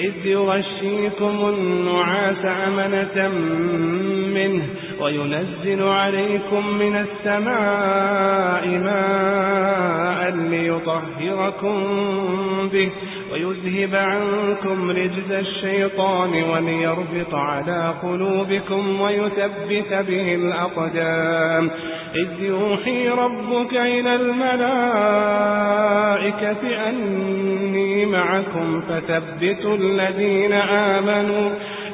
إذ يغشيكم النعاس أمنة منه وينزل عليكم من السماء ماء ليطهركم به ويذهب عنكم رجز الشيطان وليربط على قلوبكم ويثبت به الأقدام. إذ يوحي ربك إلى الملائكة أني معكم فثبتوا الذين آمنوا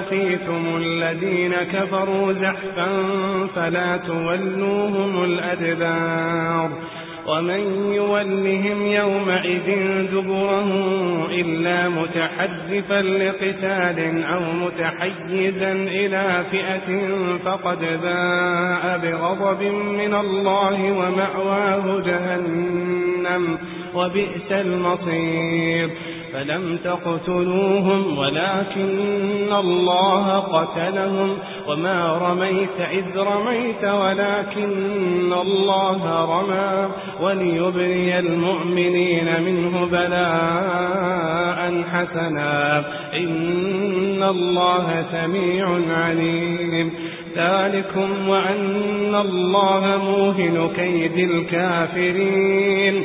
لقيتم الذين كفروا زحفا فلا تولوهم الأدبار ومن يولهم يومئذ دبره إلا متحذفا لقتال أو متحيزا إلى فئة فقد باء بغضب من الله ومأواه جهنم وبئس المصير فلم تقتلوهم ولكن الله قتلهم وما رميت إذ رميت ولكن الله رمى وليبري المؤمنين منه بلاء حسنا إن الله سميع عليم ذلكم وأن الله موهن كيد الكافرين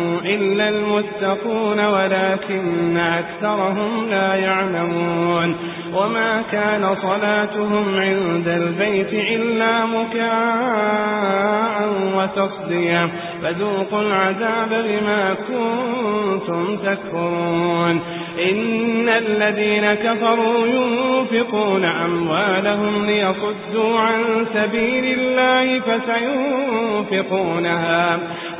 إلا المتقون ولكن أكثرهم لا يعلمون وما كان صلاتهم عند البيت إلا مكاء وتصديا فذوقوا العذاب بما كنتم تكفرون إن الذين كفروا ينفقون أموالهم ليصدوا عن سبيل الله فسينفقونها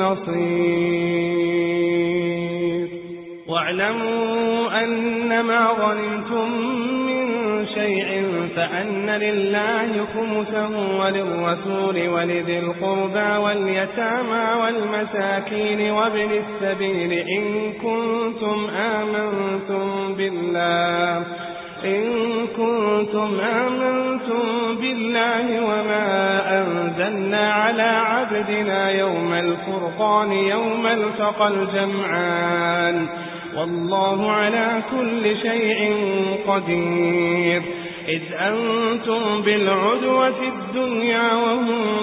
نصير واعلموا أنما غنمتم من شيء فأن لله خمسه وللرسول ولذي القربى واليتامى والمساكين وابن السبيل إن كنتم آمنتم بالله. إن كنتم آمنتم بالله وما أنزلنا على عبدنا يوم الفرقان يوم التقى الجمعان. والله على كل شيء قدير. إذ أنتم بالعدوة الدنيا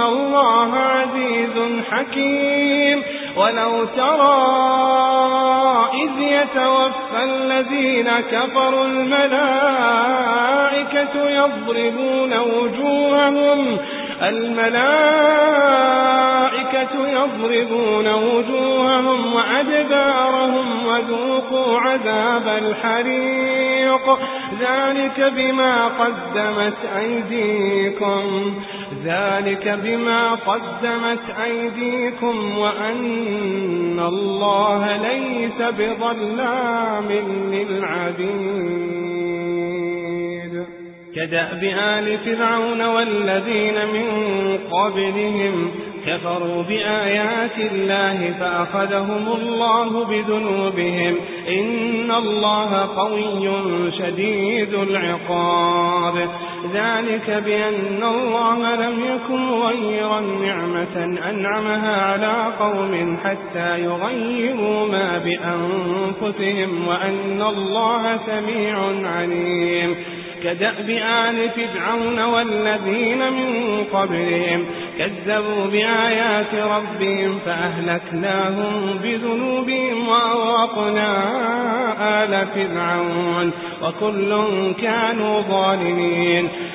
الله عزيز حكيم. ولو ترى إذ يتوفى الذين كفروا الملائكة يضربون وجوههم الملائكة يضربون وجوههم وأدبارهم وذوقوا عذاب الحريق. ذلك بما قدمت أيديكم. ذلك بما قدمت أيديكم وأن الله ليس بظلام للعبيد. كدأب آل فرعون والذين من قبلهم كفروا بآيات الله فأخذهم الله بذنوبهم. إن الله قوي شديد العقاب. ذلك بأن الله لم يكن غيرا نعمة أنعمها على قوم حتى يغيروا ما بأنفسهم وأن الله سميع عليم. كدأب آل فرعون والذين من قبلهم كذبوا بآيات ربهم فأهلكناهم بذنوبهم وأغرقنا آل فرعون وكل كانوا ظالمين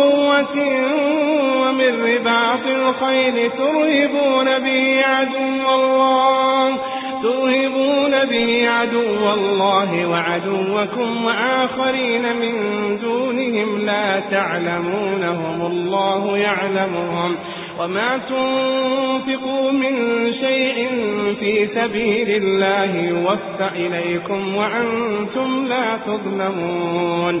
قوة ومن رباط الخيل ترهبون به عدو الله ترهبون به عدو الله وعدوكم وآخرين من دونهم لا تعلمونهم الله يعلمهم وما تنفقوا من شيء في سبيل الله يوفى إليكم وأنتم لا تظلمون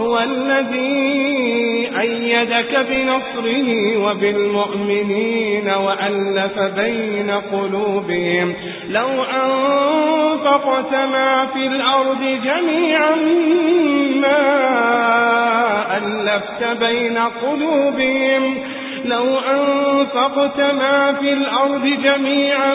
هو الذي أيدك بنصره وبالمؤمنين وألف بين قلوبهم. لو أنفقت ما في الأرض جميعا ما ألفت بين قلوبهم. لو أنفقت ما في الأرض جميعا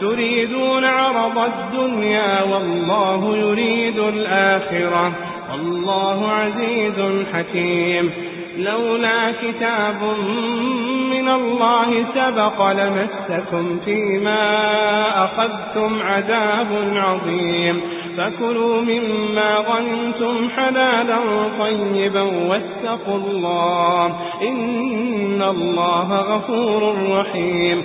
تريدون عرض الدنيا والله يريد الآخرة. والله عزيز حكيم. لولا كتاب من الله سبق لمسكم فيما أخذتم عذاب عظيم. فكلوا مما غنتم حلالا طيبا واتقوا الله. إن الله غفور رحيم.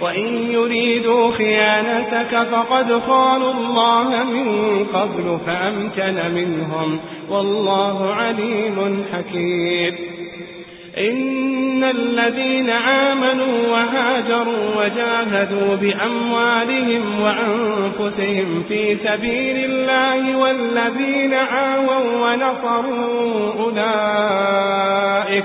وإن يريدوا خيانتك فقد خانوا الله من قبل فأمكن منهم والله عليم حكيم. إن الذين آمنوا وهاجروا وجاهدوا بأموالهم وأنفسهم في سبيل الله والذين آووا ونصروا أولئك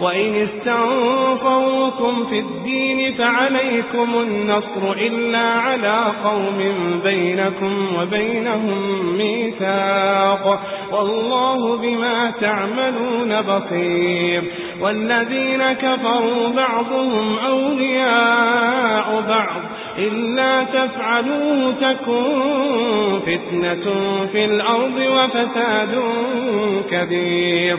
وإن استنصروكم في الدين فعليكم النصر إلا على قوم بينكم وبينهم ميثاق والله بما تعملون بصير والذين كفروا بعضهم أولياء بعض إلا تفعلوا تكون فتنة في الأرض وفساد كبير